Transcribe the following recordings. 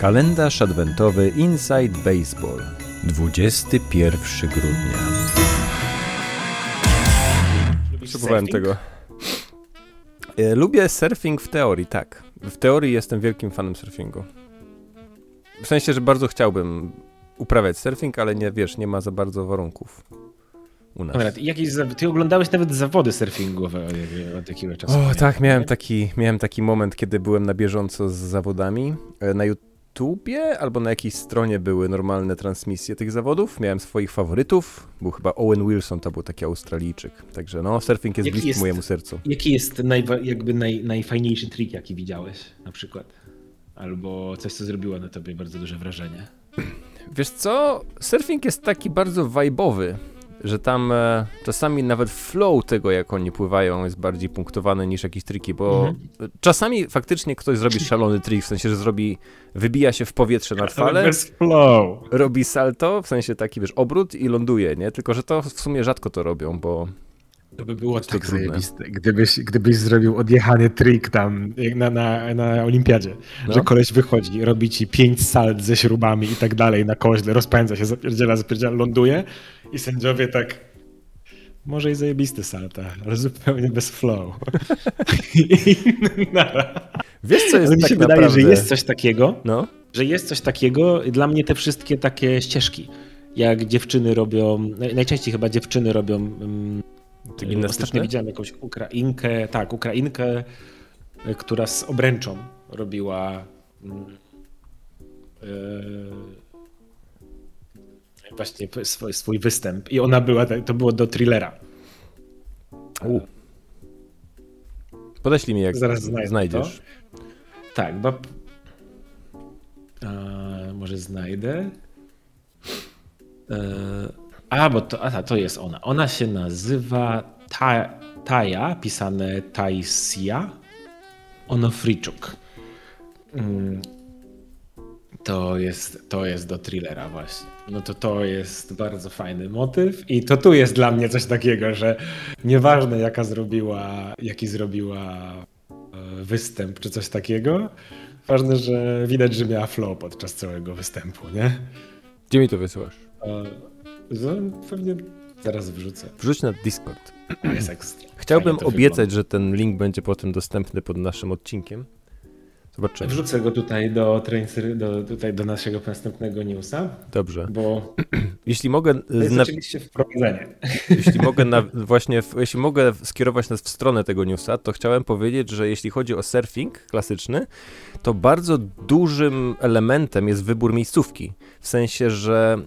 Kalendarz adwentowy Inside Baseball. 21 grudnia. Potrzebowałem tego. E, Lubię surfing w teorii, tak. W teorii jestem wielkim fanem surfingu. W sensie, że bardzo chciałbym uprawiać surfing, ale nie wiesz, nie ma za bardzo warunków u nas. Konrad, jakieś, za- ty oglądałeś nawet zawody surfingowe od- jakiegoś czasu. O tak, miałem taki, miałem taki moment, kiedy byłem na bieżąco z zawodami. E, Na YouTubie albo na jakiejś stronie były normalne transmisje tych zawodów. Miałem swoich faworytów. Był chyba Owen Wilson, to był taki Australijczyk. Także no, surfing jest Jaki bliski jest- mojemu sercu. Jaki jest najwa- jakby naj, najfajniejszy trik, jaki widziałeś na przykład? Albo coś, co zrobiło na tobie bardzo duże wrażenie? Wiesz co, surfing jest taki bardzo vibe'owy, że tam e, czasami nawet flow tego, jak oni pływają, jest bardziej punktowany niż jakieś triki, bo czasami faktycznie ktoś zrobi szalony trik, w sensie, że zrobi, wybija się w powietrze na fale, Bez flow. robi salto, w sensie taki, wiesz, obrót i ląduje, nie? Tylko, że to w sumie rzadko to robią, bo To by było tak zajebiste, gdybyś, gdybyś zrobił odjechany trik tam na, na, na olimpiadzie, No. że koleś wychodzi, robi ci pięć salt ze śrubami i tak dalej na koźle, rozpędza się, zapierdziela, zapierdziela, ląduje i sędziowie tak może i zajebisty salta, ale zupełnie bez flow. Wiesz, co jest Ale mi tak się wydaje, naprawdę... że jest coś takiego, No, że jest coś takiego, dla mnie te wszystkie takie ścieżki, jak dziewczyny robią, naj- najczęściej chyba dziewczyny robią te Ostatnio gimnastyczne? widziałem jakąś Ukrainkę, tak, Ukrainkę, y, która z obręczą robiła mm, y, właśnie swój, swój występ. I ona była, to było do thrillera. U. Podeślij mi, jak Zaraz znajdziesz. Tak, bo. E, może znajdę. E, a, bo to, a, to jest ona. Ona się nazywa Ta, Taja, pisane Taisia Onofriczuk. Mm, To jest, to jest do thrillera właśnie. No to to jest bardzo fajny motyw i to tu jest dla mnie coś takiego, że nieważne jaka zrobiła, jaki zrobiła e, występ czy coś takiego, ważne, że widać, że miała flow podczas całego występu, nie? Gdzie mi to wysyłasz? No, Pewnie zaraz wrzucę. Wrzuć na Discord. Jest ekstra. Chciałbym obiecać, że ten link będzie potem dostępny pod naszym odcinkiem. Zobaczymy. Wrzucę go tutaj do, do, tutaj do naszego następnego newsa, Dobrze. bo Jeśli mogę, to jest na, oczywiście wprowadzenie. jeśli mogę na, właśnie, w, jeśli mogę skierować nas w stronę tego newsa, to chciałem powiedzieć, że jeśli chodzi o surfing klasyczny, to bardzo dużym elementem jest wybór miejscówki. W sensie, że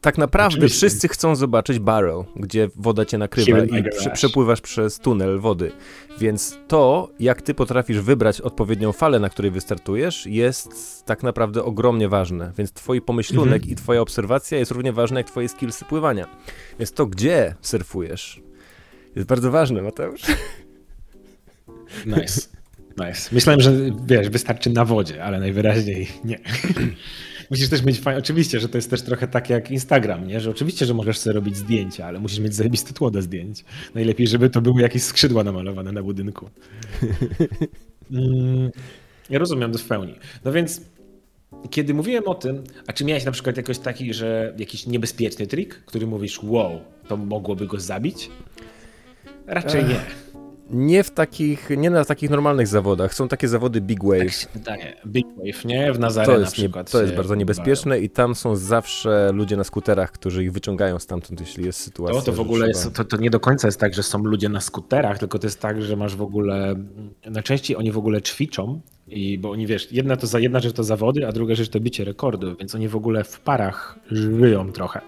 tak naprawdę Oczywiście. wszyscy chcą zobaczyć barrel, gdzie woda cię nakrywa i prze, przepływasz przez tunel wody. Więc to, jak ty potrafisz wybrać odpowiednią falę, na której wystartujesz, jest tak naprawdę ogromnie ważne. Więc twój pomyślunek Mhm. i twoja obserwacja jest równie ważna jak twoje skillsy pływania. Więc to, gdzie surfujesz, jest bardzo ważne, Mateusz. Nice. Nice. Myślałem, że wiesz, wystarczy na wodzie, ale najwyraźniej nie. Musisz też mieć fajne. Oczywiście, że to jest też trochę tak jak Instagram, nie? Że oczywiście, że możesz sobie robić zdjęcia, ale musisz mieć zajebiste tło do zdjęć. Najlepiej, żeby to były jakieś skrzydła namalowane na budynku. Mm, Ja rozumiem to w pełni. No więc, kiedy mówiłem o tym, a czy miałeś na przykład jakoś taki, że jakiś niebezpieczny trik, który mówisz, wow, to mogłoby go zabić? Raczej nie. Nie w takich, nie na takich normalnych zawodach. Są takie zawody Big Tak Wave. wydaje. Big Wave, nie? W Nazaré To na jest, nie, przykład. to jest bardzo niebezpieczne i tam są zawsze ludzie na skuterach, którzy ich wyciągają stamtąd, jeśli jest sytuacja. To, to w ogóle trzeba- jest, to, to nie do końca jest tak, że są ludzie na skuterach, tylko to jest tak, że masz w ogóle, najczęściej oni w ogóle ćwiczą i bo oni wiesz, jedna, to jedna rzecz to zawody, a druga rzecz to bicie rekordu, więc oni w ogóle w parach żyją trochę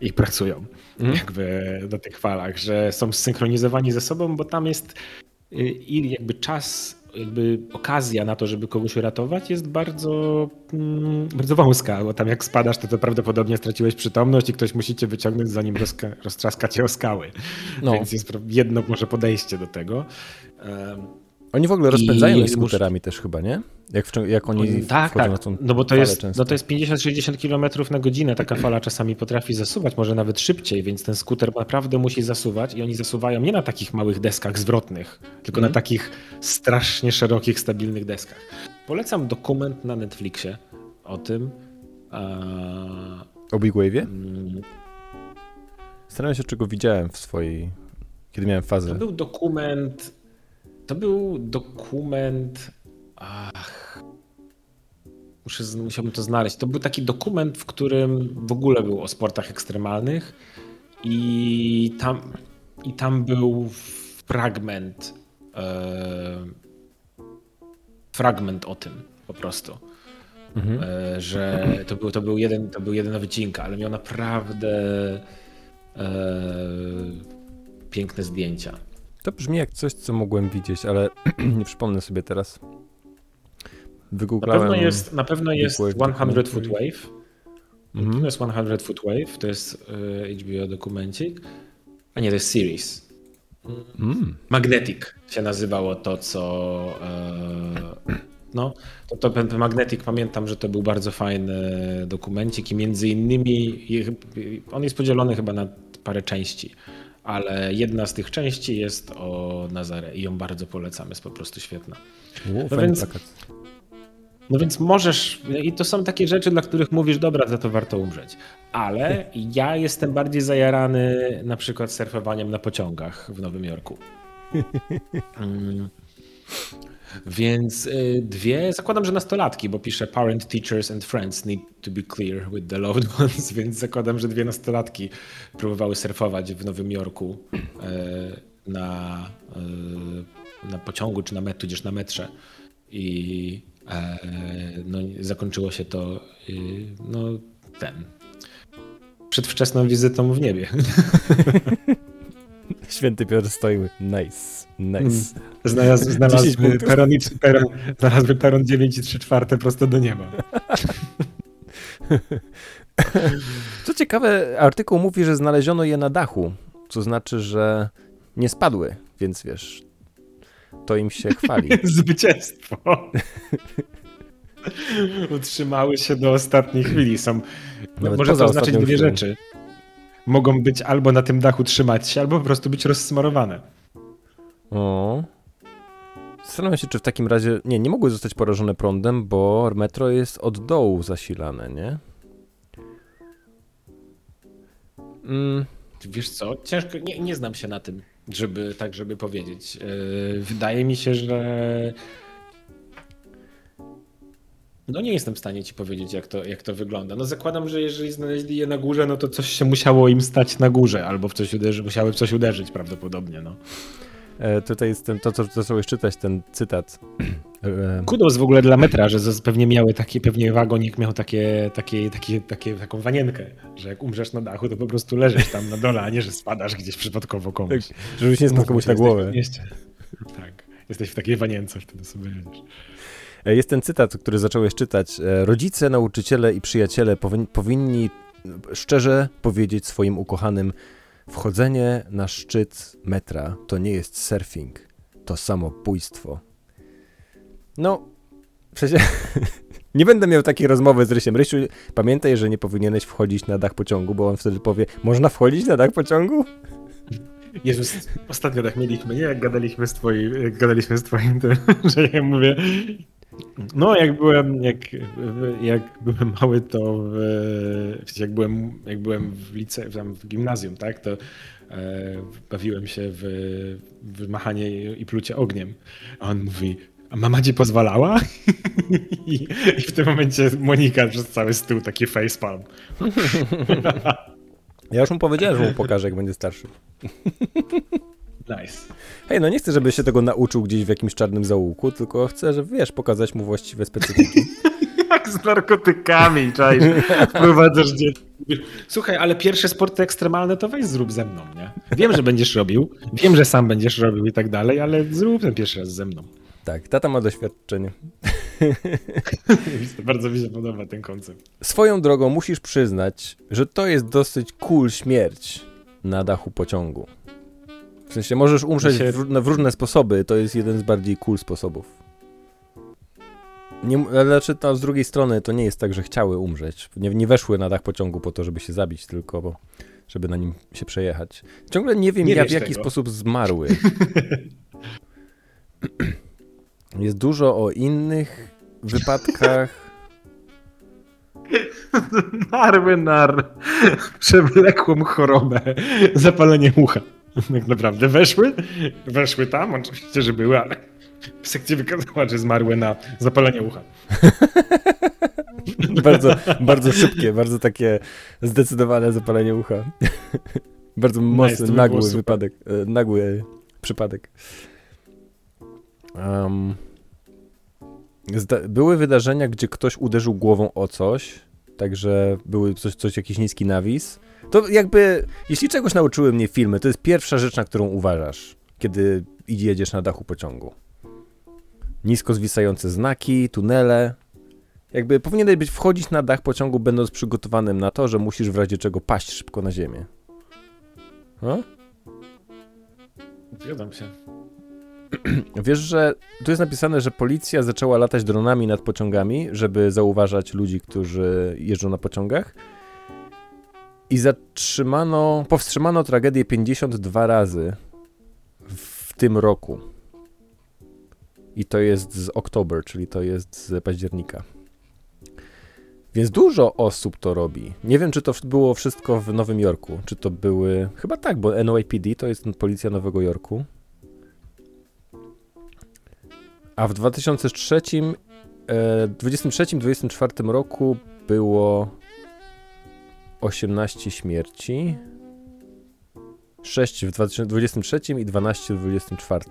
i pracują Mhm. jakby na tych falach, że są zsynchronizowani ze sobą, bo tam jest y, i jakby czas, jakby okazja na to, żeby kogoś uratować jest bardzo, mm, bardzo wąska, bo tam jak spadasz, to, to prawdopodobnie straciłeś przytomność i ktoś musi cię wyciągnąć, zanim rozka- roztrzaska cię o skały. No. Więc jest jedno może podejście do tego. Oni w ogóle rozpędzają I... skuterami też chyba, nie? Jak, w, jak oni tak, tak. na tą no bo to jest, no to jest 50-60 km na godzinę, taka fala czasami potrafi zasuwać, może nawet szybciej, więc ten skuter naprawdę musi zasuwać i oni zasuwają nie na takich małych deskach zwrotnych, tylko mm. na mhm. takich strasznie szerokich, stabilnych deskach. Polecam dokument na Netflixie o tym. O Big Wave'ie? Mm. Staram się, czego widziałem w swojej, kiedy miałem fazę. To był dokument, to był dokument, ach, muszę, musiałbym to znaleźć. To był taki dokument, w którym w ogóle był o sportach ekstremalnych i tam, i tam był fragment, e, fragment o tym po prostu. Mhm. E, że to był, to, był jeden, to był jeden wycinka, ale miał naprawdę e, piękne zdjęcia. To brzmi jak coś, co mogłem widzieć, ale nie przypomnę sobie teraz. Wygooglałem. Na pewno jest, na pewno jest 100 Foot Wave. Mhm. To jest 100 Foot Wave, to jest HBO dokumencik. A nie, to jest series. Mm. Magnetic się nazywało to, co. E, no, to, to ten Magnetic pamiętam, że to był bardzo fajny dokumencik i między innymi on jest podzielony chyba na parę części, ale jedna z tych części jest o Nazare i ją bardzo polecamy, jest po prostu świetna. no więc, no więc możesz, i to są takie rzeczy, dla których mówisz, dobra, za to warto umrzeć. Ale ja jestem bardziej zajarany na przykład surfowaniem na pociągach w Nowym Jorku. Więc y, dwie, zakładam, że nastolatki, bo pisze parent, teachers and friends need to be clear with the loved ones, więc zakładam, że dwie nastolatki próbowały surfować w Nowym Jorku y, na, y, na pociągu czy na met, tudzież na metrze i e, no, zakończyło się to no, ten przedwczesną wizytą w niebie. Święty Piotr stoimy. Nice, nice. Mm. Znalazł, znalazły, peron, peron, znalazły peron 9 i 3 czwarte prosto do nieba. Co ciekawe, artykuł mówi, że znaleziono je na dachu, co znaczy, że nie spadły, więc wiesz, to im się chwali. Zwycięstwo. Utrzymały się do ostatniej chwili. Są, Nawet może to dwie rzeczy mogą być albo na tym dachu trzymać się, albo po prostu być rozsmarowane. O. Zastanawiam się, czy w takim razie. Nie, nie mogły zostać porażone prądem, bo metro jest od dołu zasilane, nie? Mm. Wiesz co? Ciężko. Nie, nie znam się na tym, żeby tak, żeby powiedzieć. Yy, wydaje mi się, że no nie jestem w stanie ci powiedzieć, jak to, jak to wygląda. No zakładam, że jeżeli znaleźli je na górze, no to coś się musiało im stać na górze, albo w coś uderzy, musiały w coś uderzyć prawdopodobnie, no. E, tutaj jest ten, to, co zacząłeś czytać, ten cytat. E, Kudos w ogóle dla metra, że pewnie miały takie, pewnie wagonik miał takie, takie, takie, takie, taką wanienkę, że jak umrzesz na dachu, to po prostu leżysz tam na dole, a nie, że spadasz gdzieś przypadkowo komuś. Tak, żebyś nie spadł komuś na głowę. Tak, jesteś w takiej wanience, wtedy sobie jedziesz. E, jest ten cytat, który zacząłeś czytać. E, rodzice, nauczyciele i przyjaciele powinni szczerze powiedzieć swoim ukochanym: Wchodzenie na szczyt metra to nie jest surfing, to samobójstwo. No, przecież nie będę miał takiej rozmowy z Rysiem. Rysiu, pamiętaj, że nie powinieneś wchodzić na dach pociągu, bo on wtedy powie: Można wchodzić na dach pociągu? Jezus, ostatnio tak mieliśmy, nie? Jak gadaliśmy z twoim, gadaliśmy z twoim, że ja mówię, no, jak byłem, jak, jak byłem mały, to w, jak, byłem, jak byłem w lice, tam w gimnazjum, tak, to e, bawiłem się w, w machanie i plucie ogniem. A on mówi, a mama ci pozwalała? I, I, w tym momencie Monika przez cały stół taki facepalm. Ja już mu powiedziałem, że mu pokażę, jak będzie starszy. Nice. Hej, no nie chcę, żeby się tego nauczył gdzieś w jakimś czarnym zaułku, tylko chcę, że wiesz, pokazać mu właściwe specyfiki. Jak z narkotykami, czaisz, wprowadzasz dzieci. Słuchaj, ale pierwsze sporty ekstremalne to weź zrób ze mną, nie? Wiem, że będziesz robił, wiem, że sam będziesz robił i tak dalej, ale zrób ten pierwszy raz ze mną. Tak, tata ma doświadczenie. Bardzo mi się podoba ten koncept. Swoją drogą musisz przyznać, że to jest dosyć cool śmierć na dachu pociągu. W sensie możesz umrzeć się- w, na- w różne sposoby, to jest jeden z bardziej cool sposobów. Nie, znaczy, to z drugiej strony to nie jest tak, że chciały umrzeć. Nie, nie weszły na dach pociągu po to, żeby się zabić, tylko bo, żeby na nim się przejechać. Ciągle nie wiem, Nie ja, w jaki tego. sposób zmarły. jest dużo o innych wypadkach. Marły nar przewlekłą chorobę, zapalenie ucha. Tak naprawdę weszły, weszły tam, oczywiście, że były, ale sekcja wykazała, że zmarły na zapalenie ucha. bardzo, bardzo szybkie, bardzo takie zdecydowane zapalenie ucha. bardzo mocny, to by było nagły wypadek, e, nagły przypadek. Um, były wydarzenia, gdzie ktoś uderzył głową o coś, także były coś, coś jakiś niski nawis. To jakby, jeśli czegoś nauczyły mnie filmy, to jest pierwsza rzecz, na którą uważasz, kiedy jedziesz na dachu pociągu. Nisko zwisające znaki, tunele, jakby powinieneś być wchodzić na dach pociągu, będąc przygotowanym na to, że musisz w razie czego paść szybko na ziemię. No? Zgadzam się. Wiesz, że tu jest napisane, że policja zaczęła latać dronami nad pociągami, żeby zauważać ludzi, którzy jeżdżą na pociągach. I zatrzymano, powstrzymano tragedię 52 razy w tym roku. I to jest z Oktober, czyli to jest z października. Więc dużo osób to robi. Nie wiem, czy to było wszystko w Nowym Jorku. Czy to były. Chyba tak, bo NYPD to jest policja Nowego Jorku. A w 2003, e, 23-24 roku było 18 śmierci. 6 w 2023 i 12 w 2024.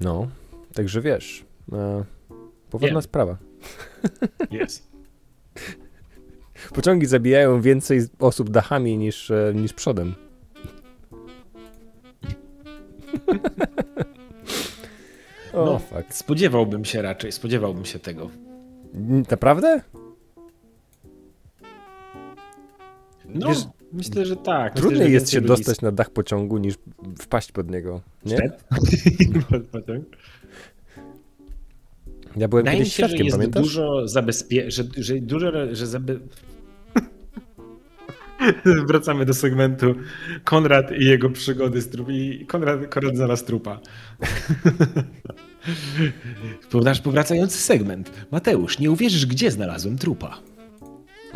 No, także wiesz, e, poważna Wiem. sprawa. Jest. Pociągi zabijają więcej osób dachami niż, e, niż przodem. Spodziewałbym się raczej, spodziewałbym się tego. Naprawdę? No, Wiesz, myślę, że tak. Myślę, Trudniej że jest się dostać na dach pociągu niż wpaść pod niego. Nie? Ja byłem Wydaje kiedyś się, że świadkiem, jest pamiętasz? dużo zabezpie... że, że dużo, że zabe... Wracamy do segmentu Konrad i jego przygody z trup... i Konrad, Konrad znalazł trupa. Nasz powracający segment. Mateusz, nie uwierzysz, gdzie znalazłem trupa.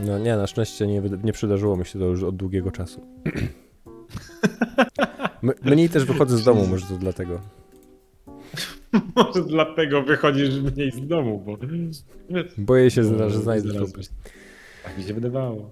No nie, na szczęście nie, nie przydarzyło mi się to już od długiego czasu. M- mniej też wychodzę z domu, może to dlatego. Może dlatego wychodzisz mniej z domu, bo... Boję się, że znajdę Znalazłeś. trup. Tak mi się wydawało.